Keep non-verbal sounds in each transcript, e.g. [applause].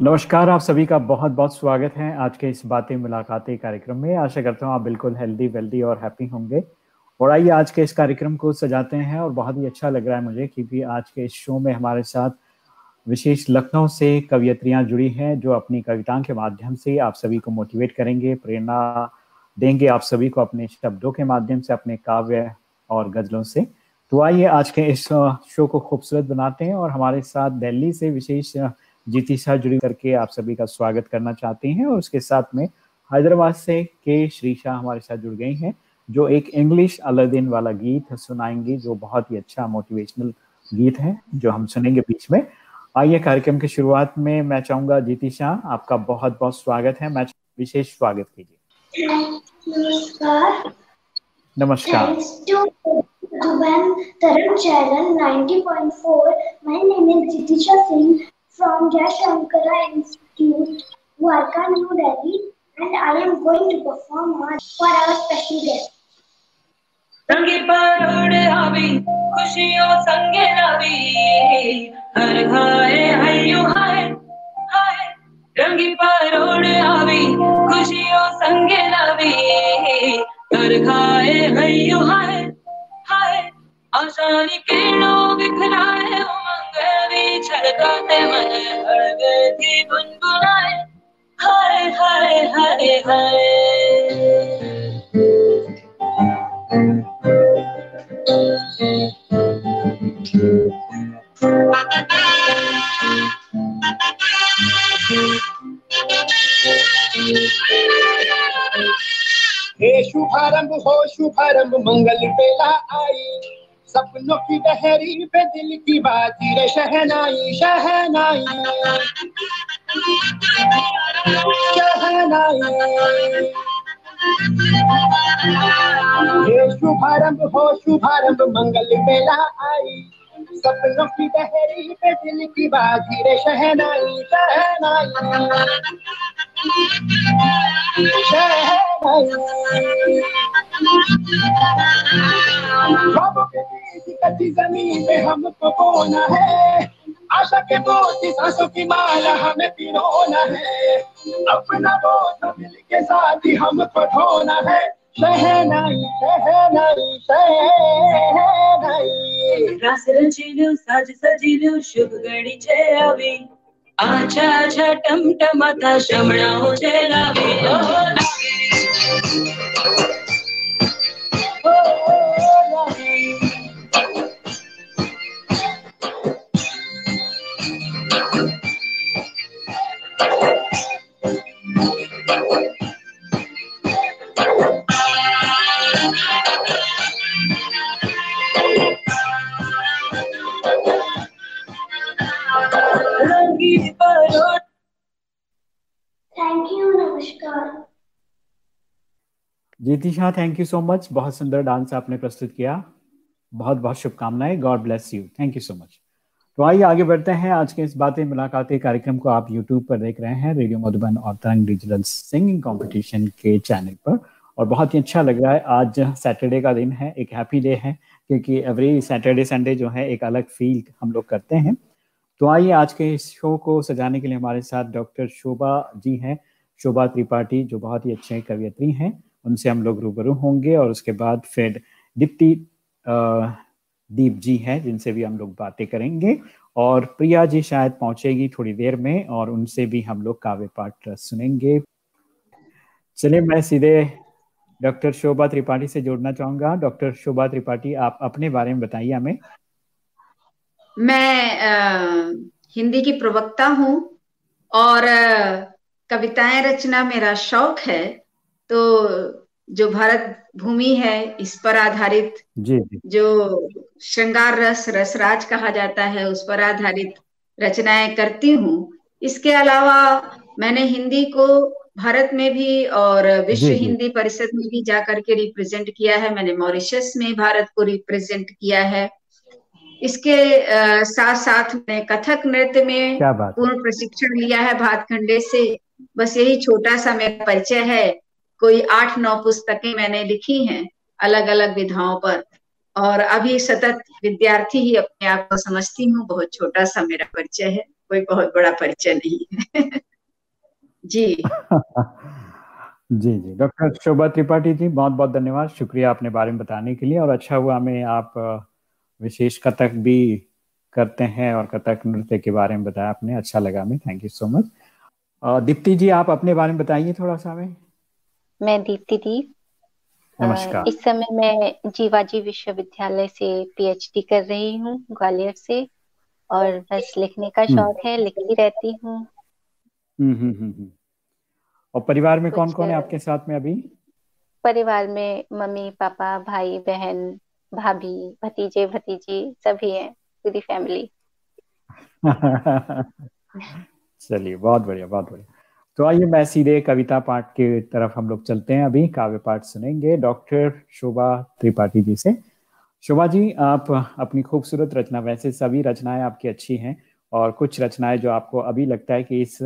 नमस्कार, आप सभी का बहुत बहुत स्वागत है आज के इस बातें मुलाकातें कार्यक्रम में। आशा करता हूँ आप बिल्कुल हेल्दी वेल्दी और हैप्पी होंगे। और आइए आज के इस कार्यक्रम को सजाते हैं और बहुत ही अच्छा लग रहा है मुझे क्योंकि आज के इस शो में हमारे साथ विशेष लखनऊ से कवियत्रियाँ जुड़ी हैं, जो अपनी कविताओं के माध्यम से आप सभी को मोटिवेट करेंगे, प्रेरणा देंगे आप सभी को अपने शब्दों के माध्यम से, अपने काव्य और गजलों से। तो आइए आज के इस शो को खूबसूरत बनाते हैं और हमारे साथ दिल्ली से विशेष जीती शाह जुड़ी करके आप सभी का स्वागत करना चाहते हैं और उसके साथ में हैदराबाद से के श्री शाह हमारे साथ जुड़ गई हैं जो एक इंग्लिश अलादीन वाला गीत सुनाएँगी जो बहुत ही अच्छा मोटिवेशनल गीत है जो हम सुनेंगे बीच में। आइए कार्यक्रम की शुरुआत में मैं चाहूँगा जीती शाह आपका बहुत बहुत स्वागत है। मैं विशेष स्वागत कीजिए। नमस्कार। नमस्कार। Duban Taram Channel 90.4. My name is Jitisha Singh from Jashankara Institute, Dwarka, New Delhi, and I am going to perform for our special guest. रंगी परोड़ आवी खुशियों संगे रवि हर घाए हयो हाय हाय रंगी परोड़ आवी खुशियों संगे रवि हर घाए हयो हाय हाय आशानी किरणों बिखराए उमंग भी शुभारंभ हो शुभारंभ मंगल बेला आई। सपनों की बहरी पे दिल की बाजी रे, शहनाई शहनाई। शहनाई। शुभारंभ हो, शुभारंभ मंगल मेला आई। सपनों की डहरी पे दिल की बाजी रे शहनाई। शहनाई। कच्ची ज़मीन पे हमको बोना है। आशा के मोती, सांसों की माला हमें पिरोना है। अपना बोझ मिल के साथ ही हमको ढोना है। शहनाई शहनाई शहनाई रस रचिलो सज सजिलो शुभ घड़ी छे अभी आछा आछा टमटमाता शमणाओ छे जीती शाह थैंक यू सो मच बहुत सुंदर डांस आपने प्रस्तुत किया। बहुत बहुत शुभकामनाएँ। God bless you thank you so much तो आइए आगे बढ़ते हैं। आज के इस बातें, मुलाकातें, कार्यक्रम को आप यूट्यूब पर देख रहे हैं। रेडियो मधुबन और तरंग डिजिटल सिंगिंग कंपटीशन के चैनल पर। और बहुत ही अच्छा लग रहा है। आज सैटरडे का दिन है। एक हैप्पी डे है। क्योंकि एवरी सैटरडे संडे जो है, एक अलग फील हम लोग करते हैं। तो आइए आज के इस शो को सजाने के लिए हमारे साथ डॉक्टर शोभा जी हैं। शोभा त्रिपाठी, जो बहुत ही अच्छे कवियत्री हैं। उनसे हम लोग रूबरू होंगे और उसके बाद फिर दीप्ति दीप जी हैं जिनसे भी हम लोग बातें करेंगे। और प्रिया जी शायद पहुंचेगी थोड़ी देर में और उनसे भी हम लोग काव्य पाठ सुनेंगे। चलिए मैं सीधे डॉक्टर शोभा त्रिपाठी से जोड़ना चाहूँगा। डॉक्टर शोभा त्रिपाठी आप अपने बारे में बताइए हमें। मैं अ, हिंदी की प्रवक्ता हूँ और कविताएँ रचना मेरा शौक है। तो जो भारत भूमि है इस पर आधारित जी जी। जो श्रृंगार रस रसराज कहा जाता है उस पर आधारित रचनाएँ करती हूँ। इसके अलावा मैंने हिंदी को भारत में भी और विश्व जी, जी। हिंदी परिषद में भी जाकर के रिप्रेजेंट किया है। मैंने मॉरिशस में भारत को रिप्रेजेंट किया है। इसके अ, साथ साथ मैंने कथक नृत्य में पूर्ण प्रशिक्षण लिया है भातखंडे से। बस यही छोटा सा मेरा परिचय है। कोई आठ नौ पुस्तकें मैंने लिखी हैं अलग अलग विधाओं पर, और अभी सतत विद्यार्थी ही अपने आप को समझती हूँ। बहुत छोटा सा मेरा परिचय है, कोई बहुत बड़ा परिचय नहीं है। [laughs] जी। [laughs] जी जी। डॉक्टर शोभा त्रिपाठी जी बहुत बहुत धन्यवाद। शुक्रिया अपने बारे में बताने के लिए, और अच्छा हुआ हमें आप विशेष कथक भी करते हैं और कथक नृत्य के बारे में बताया आपने। अच्छा लगा हमें। Thank you so much Deepti ji, आप अपने बारे में बताइए थोड़ा सा हमें। मैं दीप्ति दी। नमस्कार। इस समय मैं जीवाजी विश्वविद्यालय से पीएचडी कर रही हूँ ग्वालियर से और बस लिखने का हम्म। शौक है लिखती रहती हूँ। हम्म, हम्म, और परिवार में कौन कौन है आपके साथ में अभी? परिवार में मम्मी पापा भाई बहन भाभी भतीजे भतीजी सभी हैं पूरी फैमिली। [laughs] चलिए बहुत बढ़िया बहुत बढ़िया। तो आइए मैं सीधे कविता पाठ के तरफ़ हम लोग चलते हैं। अभी काव्य पाठ सुनेंगे डॉक्टर शोभा त्रिपाठी जी से। शोभा जी आप अपनी खूबसूरत रचना वैसे सभी रचनाएँ आपकी अच्छी हैं और कुछ रचनाएँ जो आपको अभी लगता है कि इस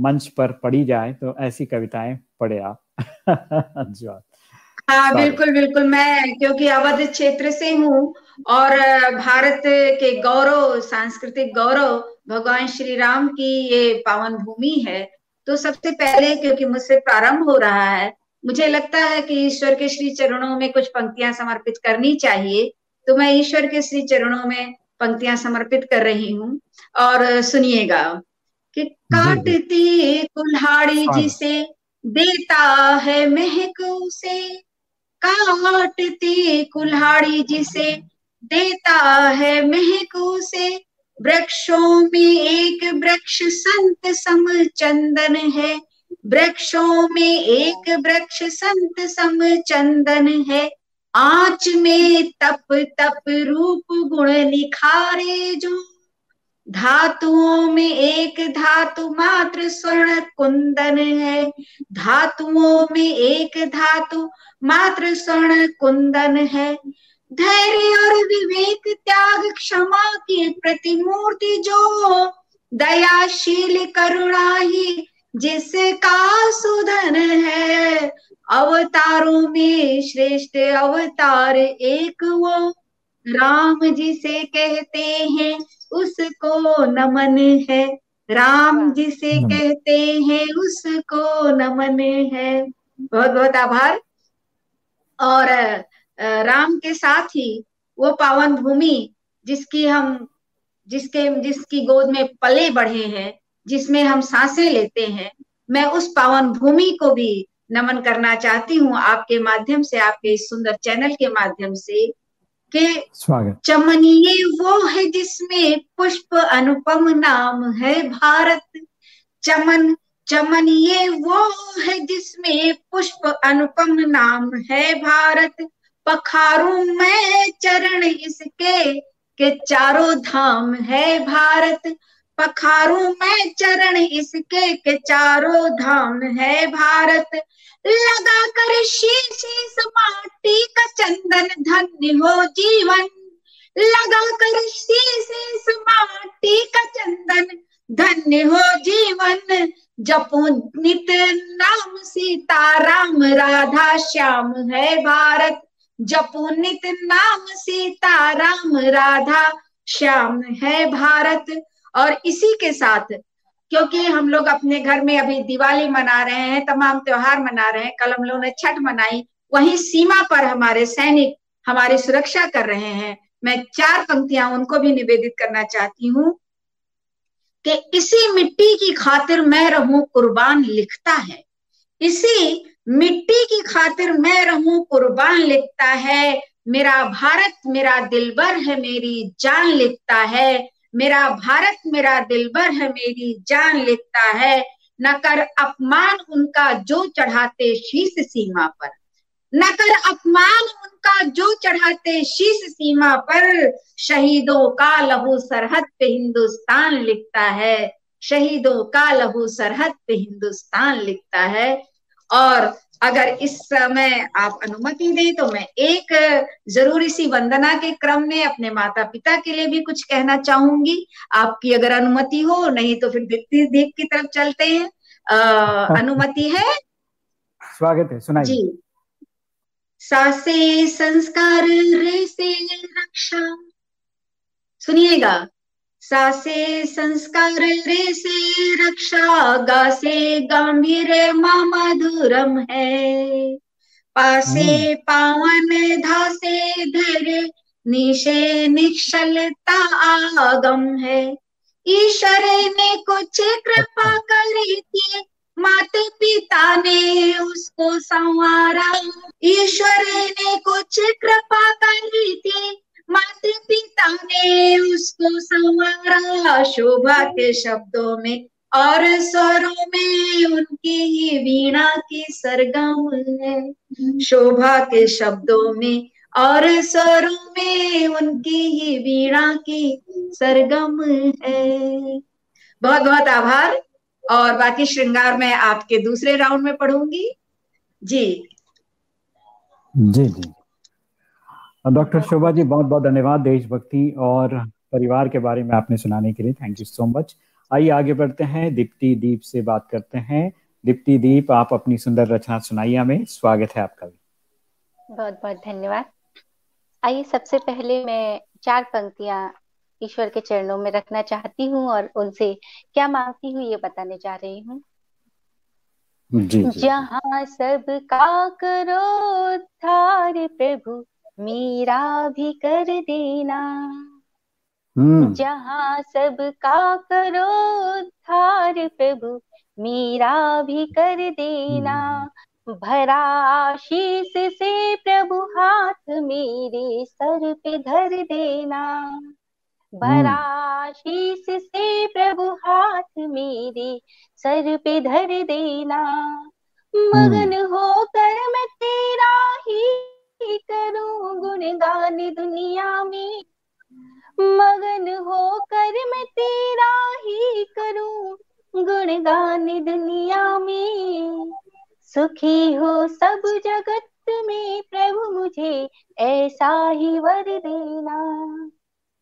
मंच पर पढ़ी जाए तो ऐसी कविताएँ पढ़े आप। [laughs] हाँ। बिल्कुल बिल्कुल मैं क्योंकि अवध क्षेत्र से हूँ और भारत के गौरव सांस्कृतिक गौरव भगवान श्री राम की ये पावन भूमि है तो सबसे पहले क्योंकि मुझसे प्रारंभ हो रहा है मुझे लगता है कि ईश्वर के श्री चरणों में कुछ पंक्तियाँ समर्पित करनी चाहिए। तो मैं ईश्वर के श्री चरणों में पंक्तियाँ समर्पित कर रही हूँ और सुनिएगा कि काटती कुल्हाड़ी जिसे देता है महक उसे काटती कुल्हाड़ी जिसे देता है महक उसे वृक्षों में एक वृक्ष संत सम चंदन है। वृक्षों में एक वृक्ष संत सम चंदन है। आँच में तप तप रूप गुण निखारे जो। धातुओं में एक धातु मात्र स्वर्ण कुंदन है। धातुओं में एक धातु मात्र स्वर्ण कुंदन है। धैर्य और विवेक त्याग क्षमा की प्रतिमूर्ति जो दयाशील करुणा ही जिसका सुधन है। अवतारों में श्रेष्ठ अवतार एक वो। राम जिसे कहते हैं उसको नमन है। राम जिसे कहते हैं उसको नमन है। बहुत बहुत आभार। और राम के साथ ही वो पावन भूमि जिसकी हम जिसके जिसकी गोद में पले बढ़े हैं जिसमें हम साँसें लेते हैं मैं उस पावन भूमि को भी नमन करना चाहती हूँ आपके माध्यम से आपके इस सुंदर चैनल के माध्यम से कि चमनीय वो है जिसमें पुष्प अनुपम नाम है भारत। चमन चमनीय वो है जिसमें पुष्प अनुपम नाम है भारत। पखारू मैं चरण इसके के चारों धाम है भारत। पखारू मैं चरण इसके के चारों धाम है भारत। लगा कर शीश माटी का चंदन धन्य हो जीवन। लगा कर शीश माटी का चंदन धन्य हो जीवन। जपो नित नाम सीता, राम, राधा, श्याम है भारत। जपो नित नाम सीता, राम, राधा, श्याम है भारत। और इसी के साथ, क्योंकि हम लोग अपने घर में अभी दिवाली मना रहे हैं, तमाम त्योहार मना रहे हैं, कल हम लोगों ने छठ मनाई, वहीं सीमा पर हमारे सैनिक हमारी सुरक्षा कर रहे हैं। मैं चार पंक्तियाँ उनको भी निवेदित करना चाहती हूँ कि इसी मिट्टी की खातिर मैं रहूँ, कुर्बान लिखता है। इसी मिट्टी की खातिर मैं रहूँ, कुर्बान लिखता है। मेरा भारत मेरा दिलबर है, मेरी जान लिखता है। मेरा भारत मेरा दिलबर है, मेरी जान लिखता है। न कर अपमान उनका जो चढ़ाते शीश सीमा पर। न कर अपमान उनका जो चढ़ाते शीश सीमा पर। शहीदों का लहू सरहद पे हिंदुस्तान लिखता है। शहीदों का लहू सरहद पे हिंदुस्तान लिखता है। और अगर इस समय आप अनुमति दें तो मैं एक ज़रूरी सी वंदना के क्रम में अपने माता पिता के लिए भी कुछ कहना चाहूँगी। आपकी अगर अनुमति हो नहीं तो फिर दीप्ति दीप की तरफ़ चलते हैं। आ, [laughs] अनुमति है? स्वागत है सुनाइए। जी। सासे संस्कार रे से रक्षा। सुनिएगा। सासे संस्कार रे से रक्षा गासे गंभीर मधुरम है। पासे हम्म। पावन धासे धैर्य निशे निश्चलता आगम है। ईश्वर ने कुछ कृपा करी थी माता पिता ने उसको संवारा। ईश्वर ने कुछ कृपा करी थी माता पिता ने उसको संवारा शोभा के शब्दों में और स्वरों में उनकी ही वीणा की सरगम है। शोभा के शब्दों में और स्वरों में उनकी ही वीणा की सरगम है। बहुत बहुत आभार। और बाकी श्रृंगार मैं आपके दूसरे राउंड में पढ़ूँगी। जी। जी जी। डॉक्टर शोभा जी बहुत बहुत धन्यवाद देशभक्ति और परिवार के बारे में आपने सुनाने के लिए। थैंक यू सो मच आइए आगे बढ़ते हैं। दीप्ति दीप से बात करते हैं। दीप्ति दीप आप अपनी सुंदर रचना सुनाइए हमें। स्वागत है आपका भी। बहुत बहुत धन्यवाद। आइए सबसे पहले मैं चार पंक्तियाँ ईश्वर के चरणों में रखना चाहती हूँ और उनसे क्या मांगती हूँ ये बताने जा रही हूँ। जहाँ सब का करो थार प्रभु मेरा भी कर देना। हम्म। जहाँ सब का करो थार प्रभु मेरा भी कर देना। भरा आशीष से प्रभु हाथ मेरे सर पे धर देना। भरा आशीष से प्रभु हाथ मेरे सर पे धर देना। मगन होकर मैं तेरा ही करूँ गुणगान दुनिया में। मगन होकर मैं तेरा ही करूँ गुणगान दुनिया में। सुखी हो सब जगत में प्रभु मुझे ऐसा ही वर देना।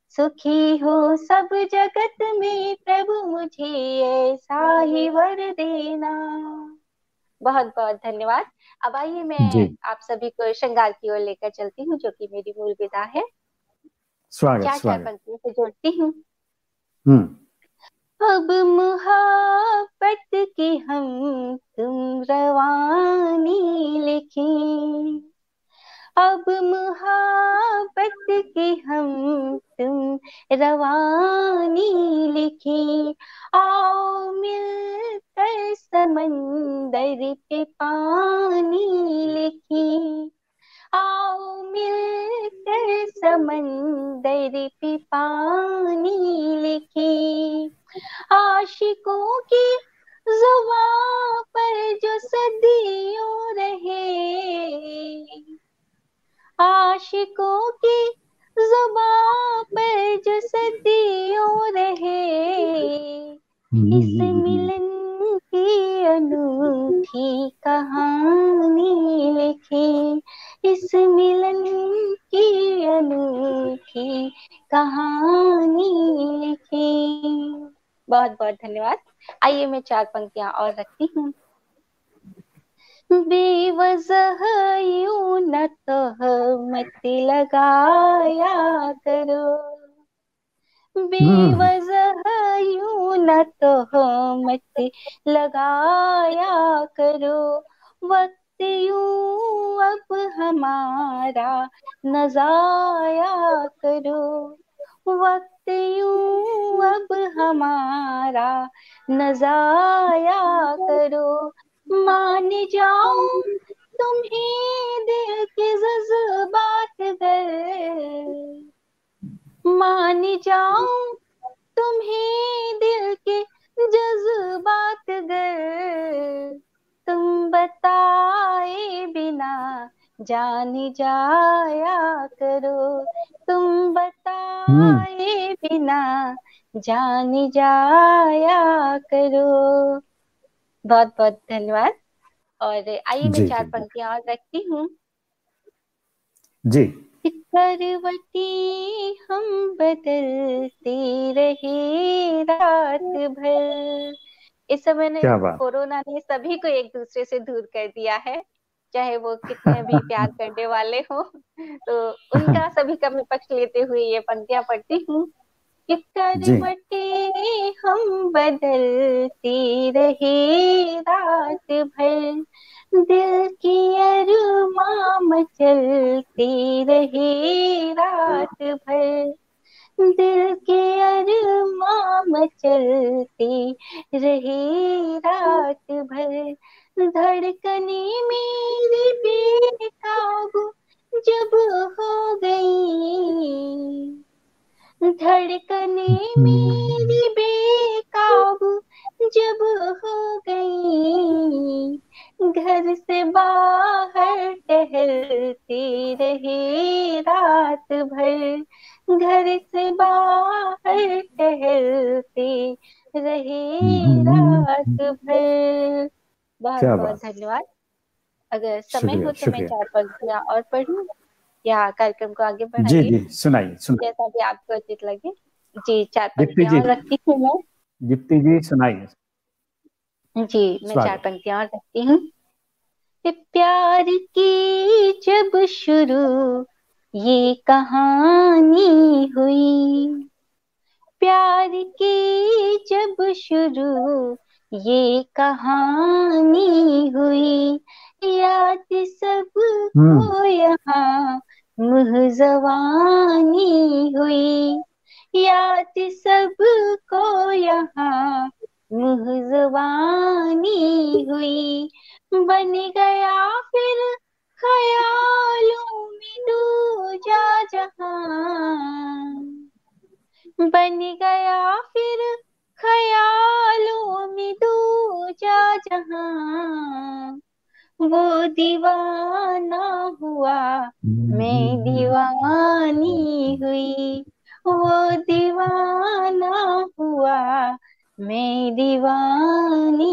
सुखी हो सब जगत में प्रभु मुझे ऐसा ही वर देना। बहुत बहुत धन्यवाद। अब आइए मैं आप सभी को श्रृंगार की ओर लेकर चलती हूँ जो कि मेरी मूल विदा है। स्वागत स्वागत। पंक्तियों से जोड़ती हूँ? हम्म। अब मुहाबत की हम तुम रवानी लिखें। अब मुहाबत की हम तुम रवानी लिखें। आओ मिलकर समंदर पे पानी लिखें। आओ मिलकर समंदर पे पानी लिखें। आशिकों की जुबां पर जो सदियों रहे। आशिकों की जुबां पर जो सदियों रहे, इस मिलन की अनूठी कहानी लिखे, इस मिलन की अनूठी कहानी लिखे। बहुत बहुत धन्यवाद। आइए मैं चार पंक्तियाँ और रखती हूँ। बेवजह यूँ न तो मत लगाया करो। बेवजह यूँ न तो मत लगाया करो। वक्त यूँ अब हमारा नजाया करो। वक्त यूँ अब हमारा नजाया करो। मान जाऊँ तुम्हें दिल के जज्बात गर मान जाऊँ तुम्हें दिल के जज्बात गर तुम बताए बिना जान जाया करो। तुम बताए बिना जान जाया करो। बहुत बहुत धन्यवाद। और आइए मैं चार। पंक्तियाँ और रखती हूँ। जी। करवटी हम बदलते रहे रात भर। इस समय ने। कोरोना ने सभी को एक दूसरे से दूर कर दिया है। चाहे वो कितने भी [laughs] प्यार करने वाले हो तो उनका सभी का मैं पक्ष लेते हुए ये पंक्तियाँ पढ़ती हूँ। करवटे हम बदलते रहे रात भर दिल की अरुमा मचलते रहे रात भर। दिल के अरुमा मचलते रहे रात भर। धड़कने मेरी बेकाबू जब हो गई। धड़कने मेरी बेकाबू जब हो गई घर से बाहर टहलती रहे रात भर। घर से बाहर टहलती रहे रात [laughs] भर। बहुत बहुत धन्यवाद। अगर समय हो तो मैं चार पंक्तियाँ और पढ़ूं या कार्यक्रम को आगे बढ़ाइए जी जी सुनाइए जैसा भी आपको उचित लगे। जी चार पंक्तियाँ रखती हूँ मैं। दीप्ति जी सुनाइए जी मैं चार पंक्तियाँ और रखती हूँ। प्यार की जब शुरू ये कहानी हुई। प्यार की जब शुरू ये कहानी हुई। याद सबको यहाँ मुहजवानी हुई। याद सबको यहाँ। मुहजवानी हुई। बन गया फिर ख्यालों में दूजा जहाँ। बन गया फिर ख्यालों में दूजा जहाँ। वो दीवाना हुआ, मैं दीवानी हुई। वो दीवाना हुआ, मैं दीवानी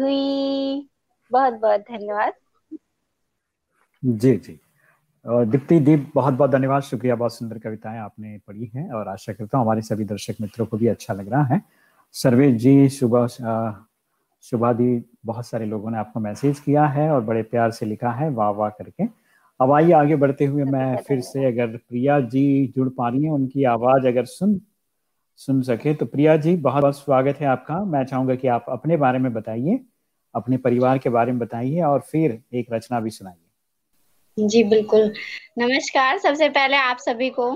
हुई। बहुत बहुत धन्यवाद। जी जी। और दीप्ति दीप, बहुत बहुत धन्यवाद। शुक्रिया, बहुत सुंदर कविताएँ आपने पढ़ी हैं और आशा करता हूँ हमारे सभी दर्शक मित्रों को भी अच्छा लग रहा है। सर्वेश जी सुबह शुभा दी, बहुत सारे लोगों ने आपको मैसेज किया है और बड़े प्यार से लिखा है, वाह वाह करके। अब आइए आगे बढ़ते हुए मैं फिर से अगर प्रिया जी जुड़ पा रही हैं उनकी आवाज़ अगर सुन सुन सके तो प्रिया जी बहुत बहुत स्वागत है आपका। मैं चाहूँगा कि आप अपने बारे में बताइए अपने परिवार के बारे में बताइए और फिर एक रचना भी सुनाइए। जी बिल्कुल। नमस्कार सबसे पहले आप सभी को।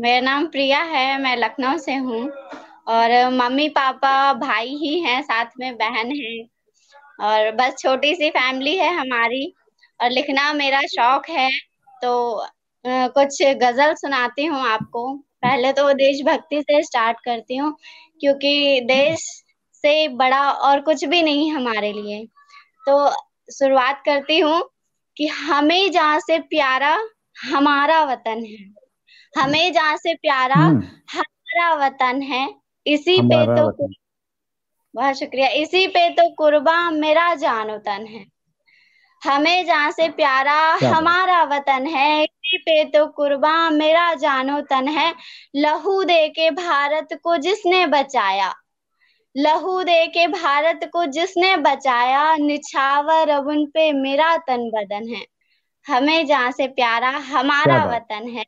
मेरा नाम प्रिया है मैं लखनऊ से हूँ और मम्मी पापा भाई ही हैं साथ में बहन है और बस छोटी सी फैमिली है हमारी। और लिखना मेरा शौक है तो कुछ गज़ल सुनाती हूँ आपको। पहले तो देशभक्ति से स्टार्ट करती हूँ क्योंकि देश से बड़ा और कुछ भी नहीं हमारे लिए। तो शुरुआत करती हूँ कि हमें जहाँ से प्यारा हमारा वतन है। हमें जहाँ से प्यारा हम्म। हमारा वतन है। इसी पे तो बहुत शुक्रिया। इसी पे तो कुर्बा मेरा जान वतन है। हमें जहाँ से प्यारा हमारा वतन है इसी पे तो कुर्बा मेरा जानो तन है। लहू दे के भारत को जिसने बचाया लहू दे के भारत को जिसने बचाया निछावर अब उन पे मेरा तन बदन है। हमें जहाँ से प्यारा हमारा वतन है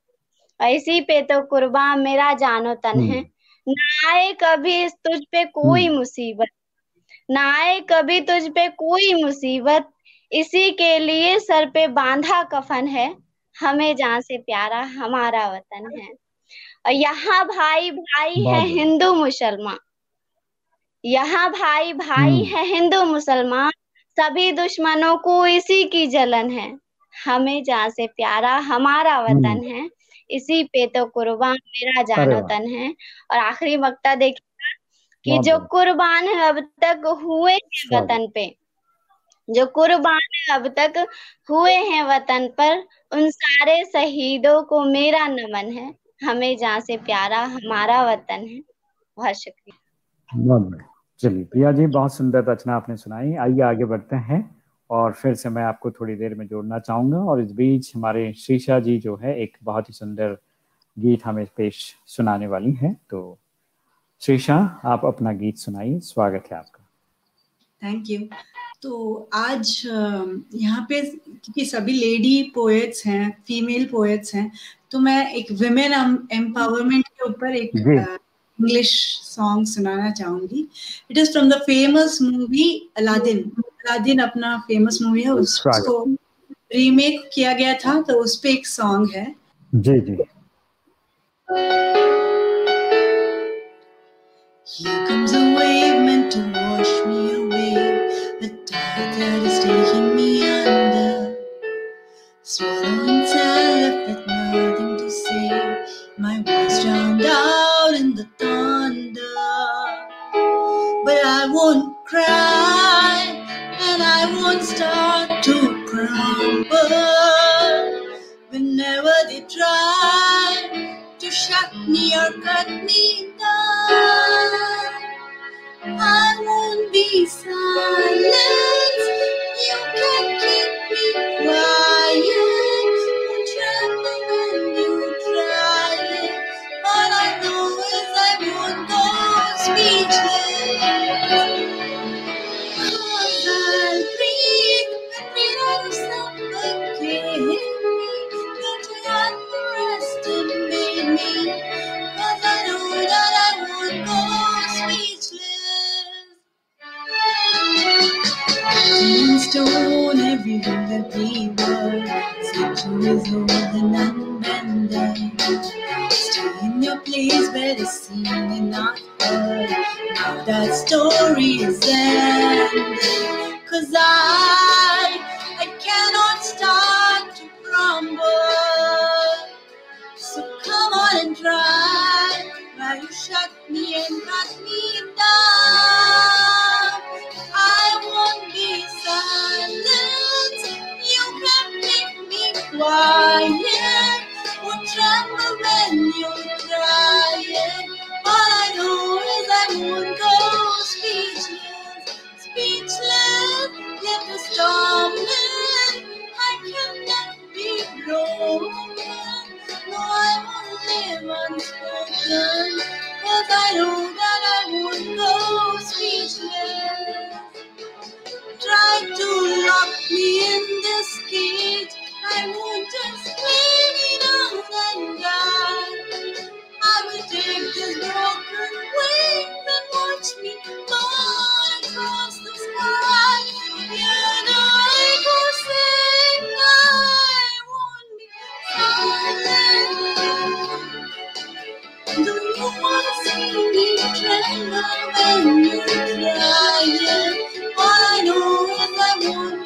और इसी पे तो कुर्बा मेरा जानो तन है। हम्म। ना आए कभी तुझ पे कोई हम्म। मुसीबत ना आए कभी तुझ पे कोई मुसीबत इसी के लिए सर पे बांधा कफन है। हमें जहाँ से प्यारा हमारा वतन है। और यहाँ भाई भाई है हिंदू मुसलमान। यहाँ भाई भाई हम्म। है हिंदू मुसलमान। सभी दुश्मनों को इसी की जलन है। हमें जहाँ से प्यारा हमारा हम्म। वतन है इसी पे तो कुर्बान मेरा जान वतन है। और आखिरी वक्ता देखिएगा कि जो कुर्बान है अब तक हुए हैं वतन पे जो कुर्बान अब तक हुए हैं वतन पर, उन सारे शहीदों को मेरा नमन है। हमें जहाँ से प्यारा हमारा वतन है। बहुत शुक्रिया। चलिए, प्रिया जी, बहुत सुंदर रचना आपने सुनाई। आइए, आगे बढ़ते हैं और फिर से मैं आपको थोड़ी देर में जोड़ना चाहूँगा और इस बीच हमारे शीशा जी जो है, एक बहुत ही सुंदर गीत हमें पेश सुनाने वाली है। तो शीशा आप अपना गीत सुनाइए। स्वागत है आपका। थैंक यू तो आज यहाँ पे क्योंकि सभी लेडी पोएट्स हैं फीमेल पोएट्स हैं तो मैं एक विमेन एम्पावरमेंट के ऊपर एक इंग्लिश सॉन्ग सुनाना चाहूँगी। It is from the famous movie Aladdin Aladdin अपना फ़ेमस मूवी है उसको रीमेक किया गया था तो उस पे एक सॉन्ग है। जी जी। Here comes a wave meant to wash me away, that is taking me under. Swallowing salad with nothing to say, my voice drowned out in the thunder. But I won't cry, and I won't start to crumble. Whenever they try to shut me or cut me down, I won't be silent. Quiet. Won't tremble when you try it. All I know is I won't go speechless, speechless. Let the storm. I cannot be broken. No, I won't live unspoken. Cause I know that I won't go speechless. Try to lock me in this cage. I won't just down and die. I will take broken and watch me fall across the sky. Hear the echo sing, I won't be silent. Do you wanna see me tremble when you it? All I know is I won't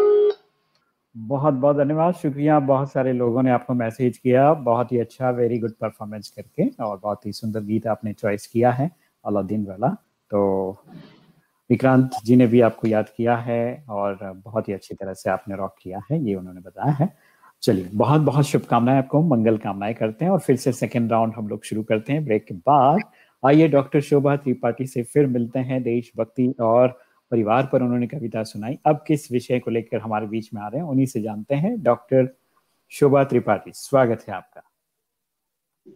बहुत बहुत धन्यवाद। शुक्रिया, बहुत सारे लोगों ने आपको message किया। बहुत ही अच्छा वेरी गुड परफॉर्मेंस करके और बहुत ही सुंदर गीत आपने चॉइस किया है अलादीन वाला। तो विक्रांत जी ने भी आपको याद किया है और बहुत ही अच्छी तरह से आपने रॉक किया है, ये उन्होंने बताया है। चलिए, बहुत बहुत शुभकामनाएँ आपको, मंगल कामनाएँ करते हैं और फिर से सेकेंड राउंड हम लोग शुरू करते हैं। ब्रेक के बाद आइए डॉक्टर शोभा त्रिपाठी से फिर मिलते हैं। देशभक्ति और परिवार पर उन्होंने कविता सुनाई। अब किस विषय को लेकर हमारे बीच में आ रहे हैं उन्हीं से जानते हैं। डॉक्टर शोभा त्रिपाठी स्वागत है आपका।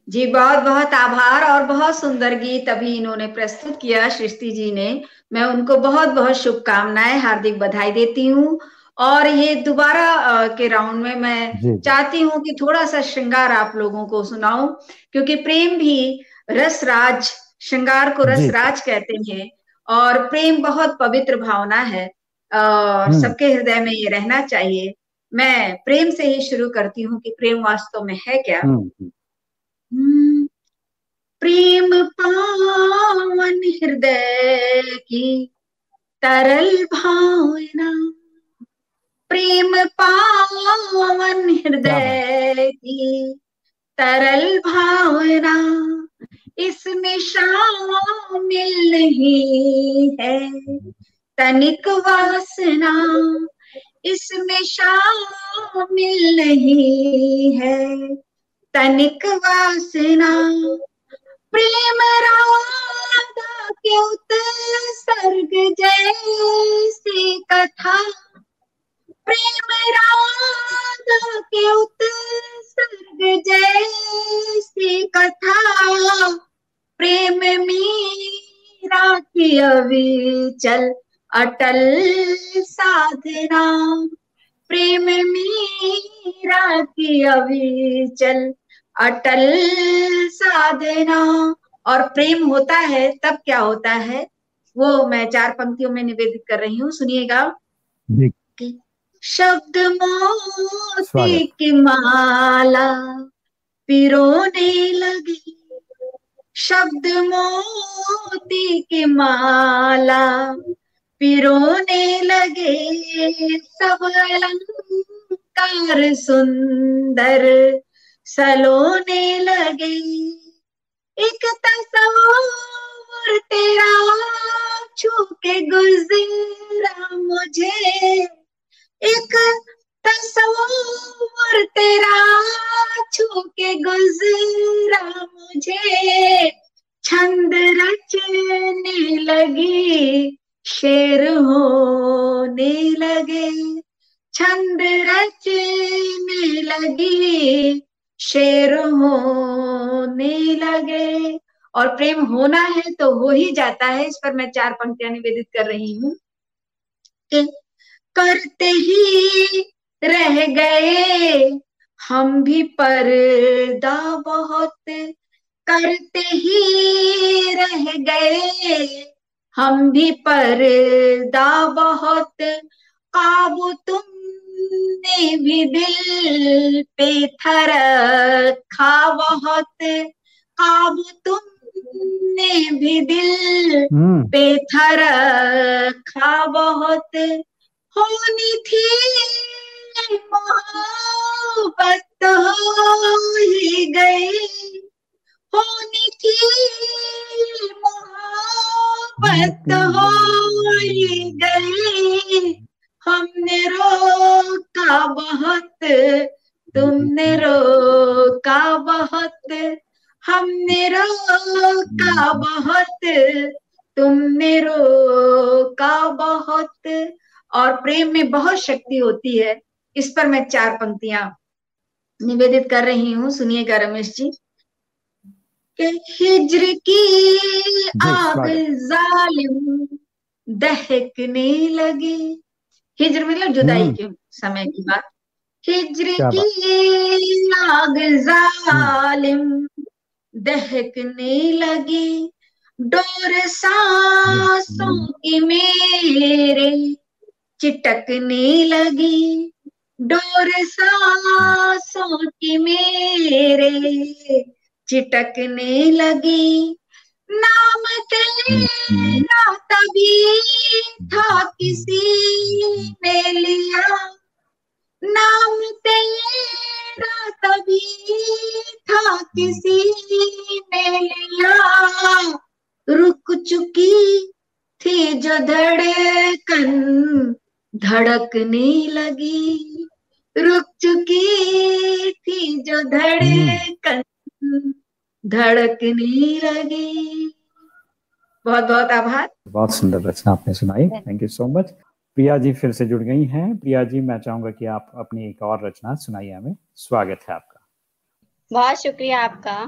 जी बहुत बहुत आभार और बहुत सुंदर गीत अभी इन्होंने प्रस्तुत किया सृष्टि जी ने। मैं उनको बहुत बहुत शुभकामनाएँ हार्दिक बधाई देती हूँ। और ये दोबारा के राउंड में मैं। चाहती हूँ कि थोड़ा सा श्रृंगार आप लोगों को सुनाऊं क्योंकि प्रेम भी रस राज श्रृंगार को रस जी। राज कहते हैं। और प्रेम बहुत पवित्र भावना है। और हम्म। सबके हृदय में ये रहना चाहिए। मैं प्रेम से ही शुरू करती हूँ कि प्रेम वास्तव में है क्या? हम्म, हम्म, प्रेम पावन हृदय की तरल भावना। प्रेम पावन हृदय की तरल भावना। इसमें शामिल नहीं है। तनिक वासना इसमें शामिल नहीं है। तनिक वासना प्रेम राधा के उत्सर्ग जैसी कथा प्रेम राधा के उत्सर्ग जैसी कथा। प्रेम मीरा की अविचल अटल साधना। प्रेम मीरा की अविचल अटल साधना। और प्रेम होता है तब क्या होता है? वो मैं चार पंक्तियों में निवेदित कर रही हूँ सुनिएगा। शब्द मोती की माला पिरोने लगी। शब्द मोती की माला पिरोने लगे। सब अलंकार सुंदर सलोने लगे। एक तस्वीर तेरा छू के गुजरा मुझे। एक तस्वीर तेरा छू के गुजरा मुझे। छंद रचने लगी, शेर होने लगे। छंद रचने लगी, शेर होने लगे। और प्रेम होना है तो हो ही जाता है, इस पर मैं चार पंक्तियाँ निवेदित कर रही हूँ। करते ही रह गए। हम भी पर्दा बहुत करते ही रह गए। हम भी पर्दा बहुत। काबू तुमने भी दिल पे था रखा बहुत। काबू तुमने भी दिल हम्म। पे था रखा बहुत। होनी थी मोहब्बत हो ही गई। होनी थी मोहब्बत हो ही गई। हमने रोका बहुत, तुमने रोका बहुत। हमने रोका बहुत, तुमने रोका बहुत। और प्रेम में बहुत शक्ति होती है। इस पर मैं चार पंक्तियाँ निवेदित कर रही हूँ। सुनिएगा रमेश जी। कि हिज्र की आग जालिम दहकने लगी। हिजर मतलब जुदाई हम्म। के समय की बात। हिजर की आग जालिम दहकने लगी। डोर सांसों की मेरे चिटकने लगी। डोर सांसों की मेरे। चिटकने लगी। नाम तेरा तभी था किसी ने लिया। नाम तेरा तभी था किसी ने लिया। रुक चुकी थी जो धड़कन। धड़कने लगी। रुक चुकी थी जो धड़कन। धड़कने लगी। बहुत बहुत आभार। बहुत सुंदर रचना आपने सुनाई। Thank you so much Priya ji फिर से जुड़ गई हैं। प्रिया जी मैं चाहूँगा कि आप अपनी एक और रचना सुनाइए हमें। स्वागत है आपका। बहुत शुक्रिया आपका।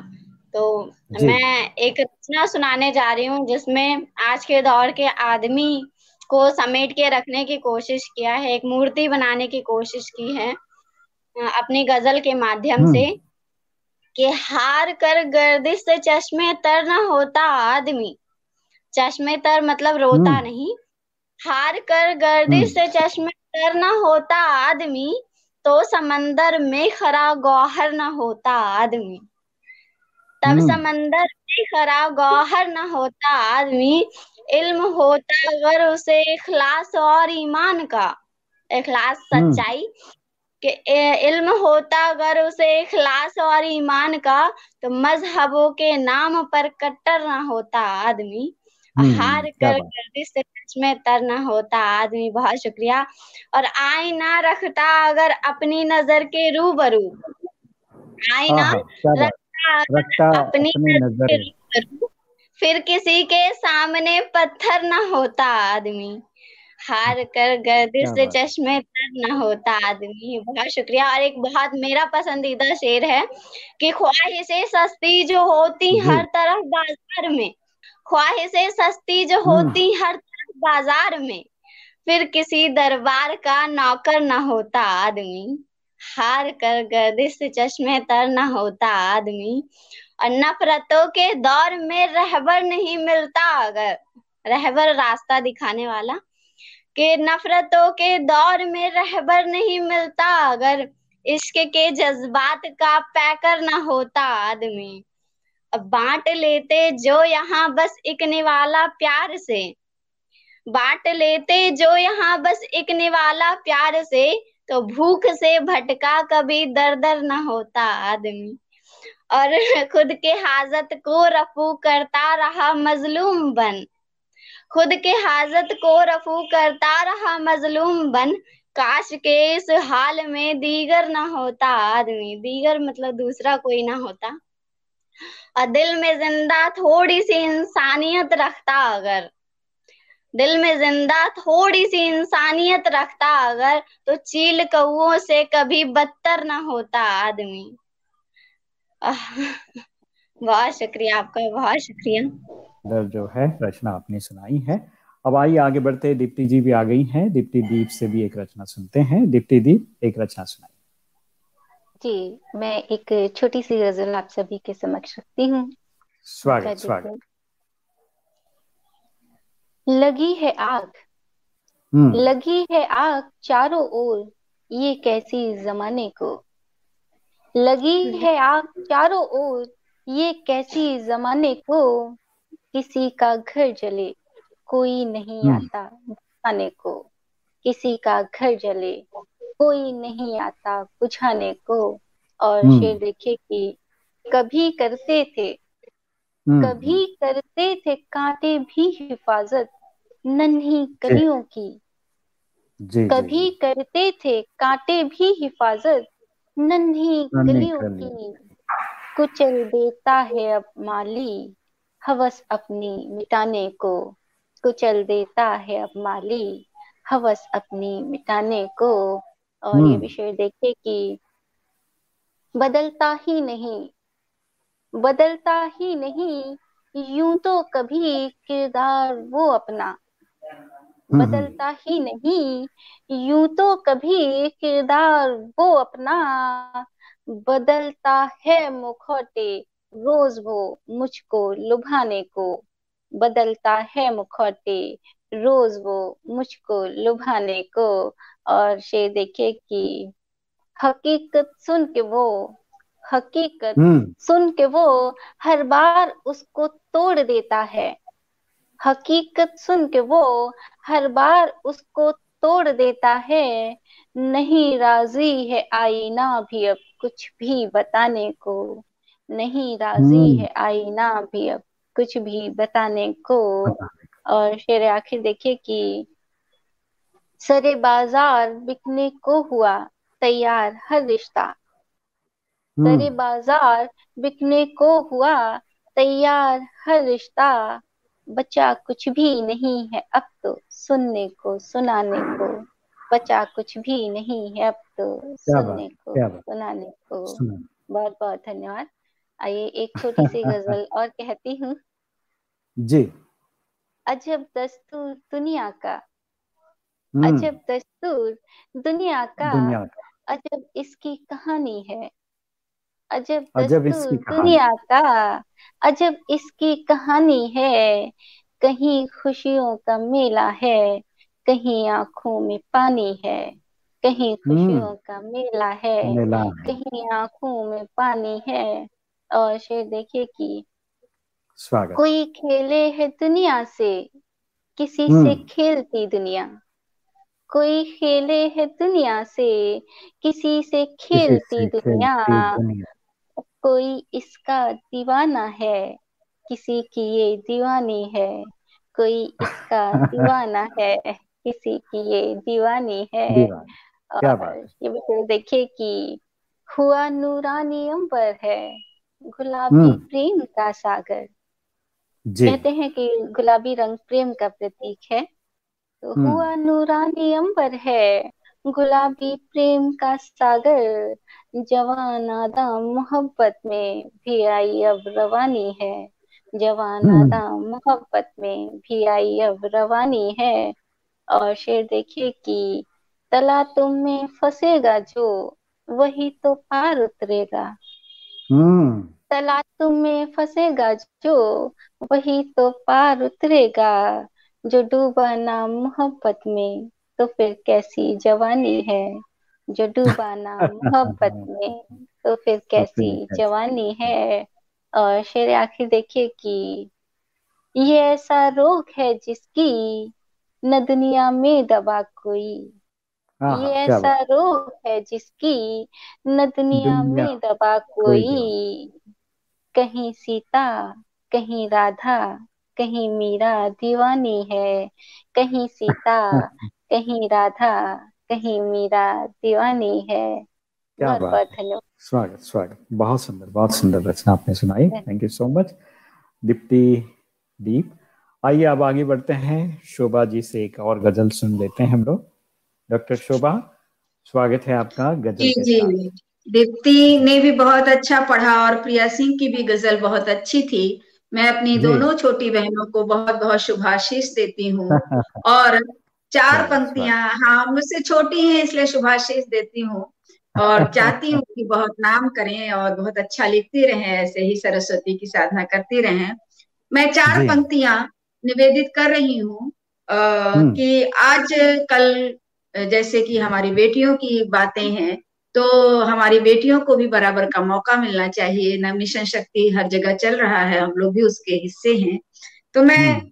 तो मैं एक रचना सुनाने जा रही हूँ जिसमें आज के दौर के आदमी को समेट के रखने की कोशिश किया है एक मूर्ति बनाने की कोशिश की है अपनी गज़ल के माध्यम हम्म। से कि हार कर गर्दिश से चश्मे तर न होता आदमी चश्मे तर मतलब रोता हम्म। नहीं हार कर गर्दिश से चश्मे तर न होता आदमी तो समंदर में खरा गौहर न होता आदमी तब हम्म। समंदर में खरा गौहर न होता आदमी इल्म होता अगर उसे इखलास और ईमान का। इखलास हम्म। सच्चाई। कि इल्म होता अगर उसे इखलास और ईमान का तो मजहबों के नाम पर कट्टर न होता आदमी। हम्म, हार कर बात। गर्दिश से सच में तर न होता आदमी। बहुत शुक्रिया। और आईना रखता अगर अपनी नज़र के रूबरू। आईना आहा, रखता रखता अपनी अपनी नज़र के नज़र रूबरू। फिर किसी के सामने पत्थर ना होता आदमी। हार कर गर्दिश से चश्मे तर न होता आदमी। बहुत शुक्रिया। और एक बहुत मेरा पसंदीदा शेर है कि ख्वाहिशें सस्ती जो होती हर तरफ़ बाज़ार में। ख्वाहिशें सस्ती जो होती हर तरफ़ बाज़ार में। फिर किसी दरबार का नौकर न होता आदमी। हार कर गर्दिश से चश्मे तर न होता आदमी। नफरतों के दौर में रहबर नहीं मिलता। अगर रहबर रास्ता दिखाने वाला कि नफरतों के दौर में रहबर नहीं मिलता, अगर इश्क के जज्बात का पैकर ना होता आदमी। अब बांट लेते जो यहाँ बस इकने वाला प्यार से। बांट लेते जो यहाँ बस एक निवाला प्यार से तो भूख से भटका कभी दर दर ना होता आदमी। और [laughs] खुद के हाजत को रफू करता रहा मजलूम बन। खुद के हाजत को रफू करता रहा मजलूम बन। काश के इस हाल में दीगर ना होता आदमी। दीगर मतलब दूसरा कोई ना होता। और दिल में ज़िंदा थोड़ी सी इंसानियत रखता अगर। दिल में ज़िंदा थोड़ी सी इंसानियत रखता अगर तो चील कौओं से कभी बदतर ना होता आदमी। [laughs] बहुत शुक्रिया आपका बहुत शुक्रिया। दर जो है रचना आपने सुनाई है। अब आइए आगे बढ़ते दीप्ति जी भी आ गई हैं। दीप्ति दीप से भी एक रचना सुनते हैं। दीप्ति दीप एक रचना सुनाई जी मैं एक छोटी सी गज़ल आप सभी के समक्ष रखती हूँ। स्वागत स्वागत। लगी है आग। लगी है आग चारों ओर। ये कैसी जमाने को। लगी है आग चारों ओर। ये कैसी जमाने को किसी का घर जले कोई नहीं आता बुझाने को। किसी का घर जले कोई नहीं आता बुझाने को। और शेर देखे कि कभी करते थे कभी करते थे कांटे भी हिफाजत नन्ही कलियों की। जी, कभी जी, करते थे कांटे भी हिफाजत नन्ही कलियों की कुचल देता है अब माली। हवस अपनी मिटाने को कुचल देता है अब माली। हवस अपनी मिटाने को और ये विषय देखे कि बदलता ही नहीं बदलता ही नहीं। यूँ तो कभी किरदार वो अपना बदलता ही नहीं। यूँ तो कभी किरदार वो अपना बदलता है मुखौटे रोज वो मुझको लुभाने को। बदलता है मुखौटे रोज वो मुझको लुभाने को। और शेर देखे कि हकीकत सुन के वो हकीकत सुन के वो हर बार उसको तोड़ देता है। हकीकत सुन के वो हर बार उसको तोड़ देता है। नहीं राज़ी है आईना भी अब कुछ भी बताने को। नहीं राज़ी है आईना भी अब कुछ भी बताने को। और शेर आखिर देखिए कि सरे बाज़ार बिकने को हुआ तैयार हर रिश्ता। सरे बाज़ार बिकने को हुआ तैयार हर रिश्ता। बचा कुछ भी नहीं है अब तो। सुनने को सुनाने को। बचा कुछ भी नहीं है अब तो। सुनने को सुनाने को। बहुत बहुत धन्यवाद। आइए एक छोटी सी [laughs] गज़ल और कहती हूँ। जी। अजब दस्तूर दुनिया का। अजब दस्तूर दुनिया का, दुनिया का। अजब इसकी कहानी है। अजब अजब इसकी कहानी। दुनिया का अजब इसकी कहानी है कहीं खुशियों का मेला है कहीं आँखों में पानी है कहीं खुशियों का मेला है मेला कहीं आँखों में पानी है और शेर देखिए कि स्वागत। कोई खेले है दुनिया से किसी हम्म। से खेलती दुनिया। कोई खेले है दुनिया से किसी से खेलती दुनिया। कोई इसका दीवाना है? किसी की ये दीवानी है। कोई इसका [laughs] दीवाना है। किसी की ये दीवानी है। क्या और बात। ये भी देखिए कि हुआ नूरानी अंबर है गुलाबी हम्म। प्रेम का सागर। कहते हैं कि गुलाबी रंग प्रेम का प्रतीक है। तो हम्म। हुआ नूरानी अंबर है गुलाबी प्रेम का सागर। जवान आदम मोहब्बत में भी आई अब रवानी है। जवान हम्म। आदम मोहब्बत में भी आई अब रवानी है। और शेर देखिए कि तला तुम में फंसेगा जो वही तो पार उतरेगा। हम्म। तला तुम में फंसेगा जो वही तो पार उतरेगा। जो डूबा ना मोहब्बत में तो फिर कैसी जवानी है? जो डूबा ना मोहब्बत [laughs] में। तो फिर कैसी कैसी- जवानी है? और शेर आखिर देखिए कि ये ऐसा रोग है जिसकी न दुनिया में दवा कोई। हाँ ये हाँ ऐसा रोग है जिसकी न दुनिया में दवा। कोई। कहीं सीता कहीं राधा कहीं मीरा दीवानी है। कहीं सीता [laughs] कहीं राधा कहीं मीरा दीवानी है। क्या बहुत बात बहुत धन्यवाद। स्वागत स्वागत। बहुत सुंदर बहुत सुंदर रचना आपने सुनाई। Thank you so much Deepti Deep. आइए अब आगे बढ़ते हैं। शोभा जी से एक और गज़ल सुन लेते हैं हम लोग। डॉक्टर शोभा स्वागत है आपका गज़ल जी जी। दीप्ति ने भी बहुत अच्छा पढ़ा और प्रिया सिंह की भी गज़ल बहुत अच्छी थी। मैं अपनी दोनों छोटी बहनों को बहुत बहुत शुभाशीष देती हूँ। [laughs] और चार स्वागत, पंक्तियाँ। हाँ मुझसे छोटी हैं इसलिए शुभाशीष देती हूँ। और [laughs] चाहती हूँ कि बहुत नाम करें और बहुत अच्छा लिखती रहें ऐसे ही सरस्वती की साधना करती रहें। मैं चार। पंक्तियाँ निवेदित कर रही हूँ। हम्म। कि आज कल जैसे कि हमारी बेटियों की बातें हैं तो हमारी बेटियों को भी बराबर का मौका मिलना चाहिए। न मिशन शक्ति हर जगह चल रहा है हम लोग भी उसके हिस्से हैं। तो मैं हम्म।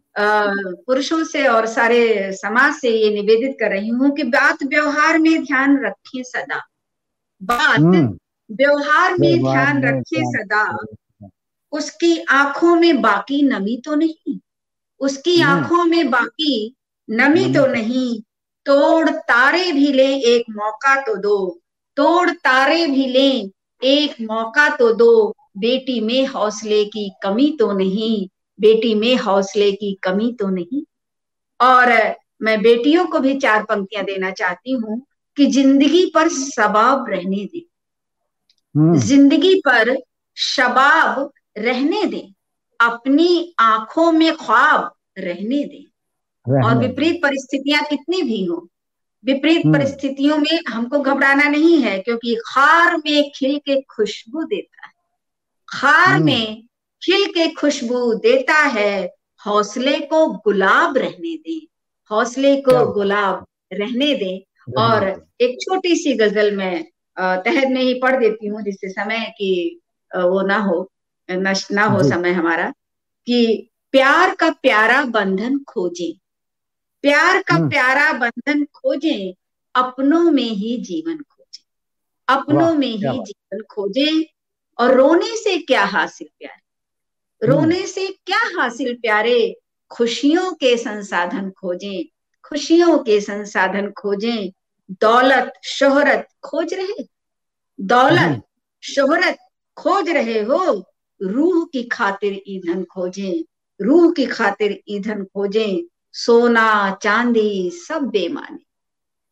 पुरुषों से और सारे समाज से ये निवेदित कर रही हूँ कि बात व्यवहार में ध्यान रखें सदा। बात हम्म, व्यवहार में ध्यान रखें सदा। उसकी आँखों में बाकी नमी तो नहीं। उसकी हम्म। आँखों में बाकी नमी तो तो- नहीं। तोड़ तारे भी ले एक मौका तो दो। तोड़ तारे भी ले एक मौका तो दो। बेटी में हौसले की कमी तो नहीं। बेटी में हौसले की कमी तो नहीं। और मैं बेटियों को भी चार पंक्तियाँ देना चाहती हूँ कि ज़िंदगी पर सबाब रहने दे। हम्म, ज़िंदगी पर शबाब रहने दे। अपनी आँखों में ख्वाब रहने दे। और विपरीत परिस्थितियाँ कितनी भी हो। विपरीत हम्म। परिस्थितियों में हमको घबराना नहीं है क्योंकि खार में खिल के खुशबू देता है। खार हम्म। में खिल के खुशबू देता है हौसले को गुलाब रहने दे। हौसले को गुलाब रहने दे। और एक छोटी सी गज़ल में तहत में ही पढ़ देती हूँ जिससे समय की वो ना हो नष्ट ना हो समय हमारा कि प्यार का प्यारा बंधन खोजे। प्यार का हम्म। प्यारा बंधन खोजे अपनों में ही जीवन खोजे। अपनों में ही जीवन खोजे और रोने से क्या हासिल प्यार। रोने से क्या हासिल प्यारे? खुशियों के संसाधन खोजें खुशियों के संसाधन खोजें। दौलत शोहरत खोज रहे? दौलत। शोहरत खोज रहे हो? रूह की खातिर ईंधन खोजें रूह की खातिर ईंधन खोजें। सोना चांदी सब बेमाने।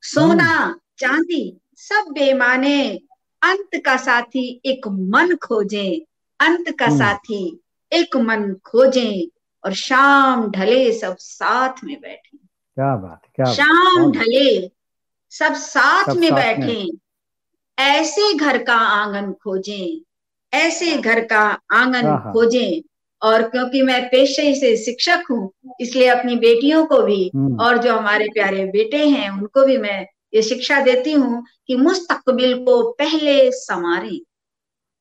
सोना चांदी सब बेमाने। अंत का साथी एक मन खोजें। अंत का। साथी एक मन खोजें और शाम ढले सब साथ में बैठे। क्या बात क्या बात, शाम ढले सब साथ सब में साथ बैठे। ऐसे घर का आँगन खोजें ऐसे घर का आँगन। खोजें। और क्योंकि मैं पेशे से शिक्षक हूँ इसलिए अपनी बेटियों को भी हम्म। और जो हमारे प्यारे बेटे हैं उनको भी मैं ये शिक्षा देती हूँ कि मुस्तकबिल को पहले संवारें।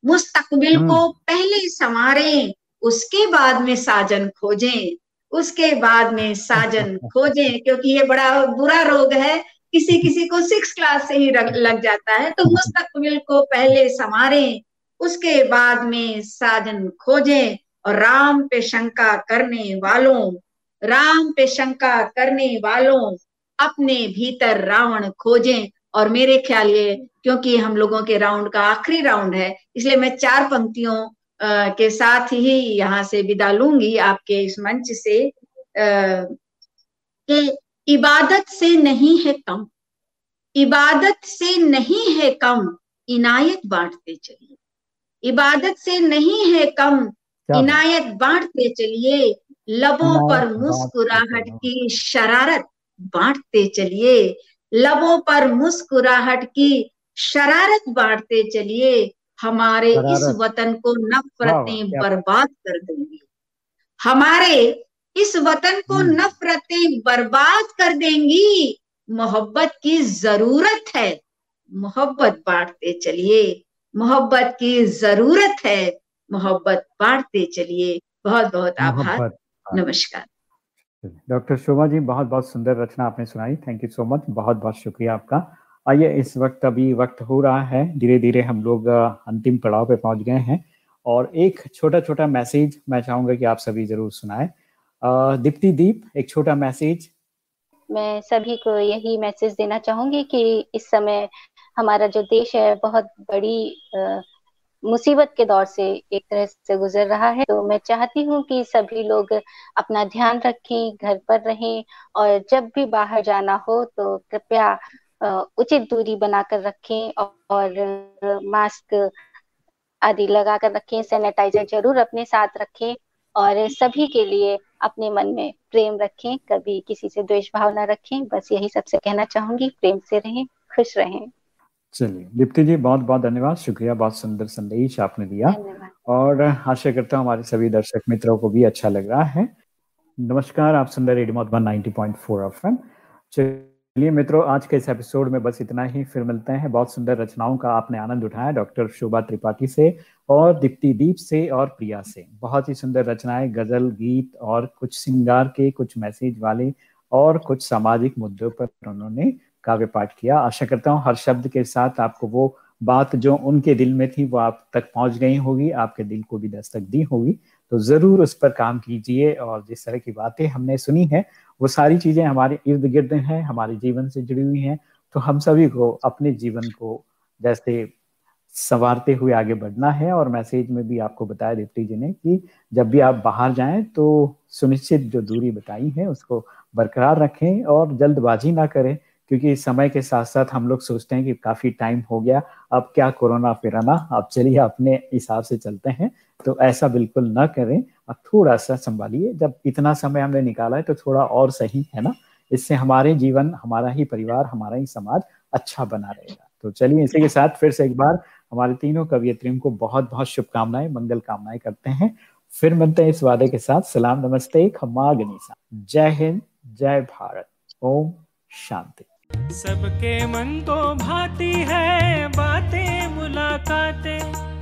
मुस्तकबिल हम्म। को पहले संवारें। उसके बाद में साजन खोजें उसके बाद में साजन [laughs] खोजें क्योंकि ये बड़ा बुरा रोग है किसी किसी को सिक्स क्लास से ही लग जाता है तो मुस्तकबिल को पहले संवारें उसके बाद में साजन खोजें और राम पे शंका करने वालों राम पे शंका करने वालों अपने भीतर रावण खोजें। और मेरे ख्याल ये क्योंकि हम लोगों के राउंड का आखिरी राउंड है इसलिए मैं चार पंक्तियों के साथ ही यहाँ से विदा लूँगी आपके इस मंच से कि इबादत से नहीं है कम। इबादत से नहीं है कम इनायत बांटते चलिए। इबादत से नहीं है कम इनायत बांटते चलिए। लबों पर मुस्कुराहट की शरारत बांटते चलिए। लबों पर मुस्कुराहट की शरारत बांटते चलिए। हमारे इस वतन को नफरतें बर्बाद कर देंगी। हमारे इस वतन को हम्म। नफरतें बर्बाद कर देंगी। मोहब्बत की ज़रूरत है। मोहब्बत बांटते चलिए। मोहब्बत की ज़रूरत है। मोहब्बत बांटते चलिए। बहुत बहुत आभार नमस्कार। डॉक्टर शोभा जी बहुत बहुत सुंदर रचना आपने सुनाई। Thank you so much. बहुत बहुत शुक्रिया आपका। आइए इस वक्त अभी वक्त हो रहा है। धीरे धीरे हम लोग अंतिम पड़ाव पे पहुँच गए हैं। और एक छोटा छोटा मैसेज मैं चाहूँगा कि आप सभी ज़रूर सुनाएँ। दीप्ति दीप एक छोटा मैसेज। मैं सभी को यही मैसेज देना चाहूँगी कि इस समय हमारा जो देश है बहुत बड़ी अ, मुसीबत के दौर से एक तरह से गुजर रहा है। तो मैं चाहती हूँ कि सभी लोग अपना ध्यान रखें घर पर रहें। और जब भी बाहर जाना हो तो कृपया उचित दूरी बनाकर रखें और, और मास्क आदि लगा कर रखें सैनिटाइजर ज़रूर अपने साथ रखें और सभी के लिए अपने मन में प्रेम रखें कभी किसी से द्वेष भाव न रखें। बस यही सबसे कहना चाहूँगी। प्रेम से रहें खुश रहें। चलिए दीप्ति जी बहुत बहुत धन्यवाद। शुक्रिया बहुत सुंदर संदेश आपने दिया। और आशा करता हूँ हमारे सभी दर्शक मित्रों को भी अच्छा लग रहा है। नमस्कार आप सुन रहे रेडियो मधुबन 90.4 एफएम। चलिए मित्रों, आज के इस एपिसोड में बस इतना ही। फिर मिलते हैं। बहुत सुंदर रचनाओं का आपने आनंद उठाया डॉक्टर शोभा त्रिपाठी से और दीप्ति दीप से और प्रिया से। बहुत ही सुंदर रचनाएँ, गज़ल, गीत और कुछ सिंगार के, कुछ मैसेज वाले और कुछ सामाजिक मुद्दों पर उन्होंने काव्य पाठ किया। आशा करता हूँ हर शब्द के साथ आपको वो बात जो उनके दिल में थी वो आप तक पहुँच गई होगी, आपके दिल को भी दस्तक दी होगी। तो ज़रूर उस पर काम कीजिए और जिस तरह की बातें हमने सुनी है वो सारी चीज़ें हमारे इर्द गिर्द हैं, हमारे जीवन से जुड़ी हुई हैं तो हम सभी को अपने जीवन को जैसे संवारते हुए आगे बढ़ना है और मैसेज में भी आपको बताया दीप्ति जी ने कि जब भी आप बाहर जाएँ तो सुनिश्चित जो दूरी बताई है उसको बरकरार रखें और जल्दबाजी ना करें, क्योंकि समय के साथ साथ हम लोग सोचते हैं कि काफ़ी टाइम हो गया, अब क्या कोरोना फिराना, अब चलिए अपने हिसाब से चलते हैं। तो ऐसा बिल्कुल ना करें। अब थोड़ा सा संभालिए। जब इतना समय हमने निकाला है तो थोड़ा और सही, है ना? इससे हमारे जीवन, हमारा ही परिवार, हमारा ही समाज अच्छा बना रहेगा। तो चलिए इसी के साथ फिर से एक बार हमारे तीनों कवियत्रियों को बहुत बहुत शुभकामनाएँ, मंगल कामनाएँ करते हैं। फिर मिलते हैं इस वादे के साथ। सलाम, नमस्ते, खम्मा गनीसा जय हिंद, जय भारत। ओम शांति। सबके मन तो भाती है, बातें, मुलाकातें।